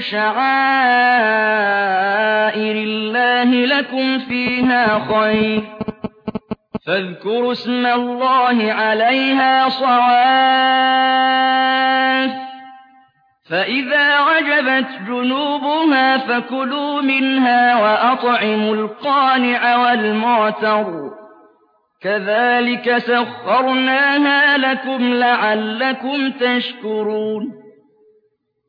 شَعَائِرِ اللَّهِ لَكُمْ فِيهَا خَيْرٌ ۖ. فَاذْكُرُوا اسْمَ اللَّهِ عَلَيْهَا صَوَافَّ ۖ. فَإِذَا وَجَبَتْ جُنُوبُهَا فَكُلُوا مِنْهَا وَأَطْعِمُوا الْقَانِعَ وَالْمُعْتَرَّ ۚ. كَذَٰلِكَ سَخَّرْنَاهَا لَكُمْ لَعَلَّكُمْ تَشْكُرُونَ.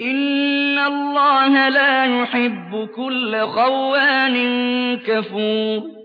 إِنَّ اللَّهَ لَا يُحِبُّ كُلَّ خَوَّانٍ كَفُورٍ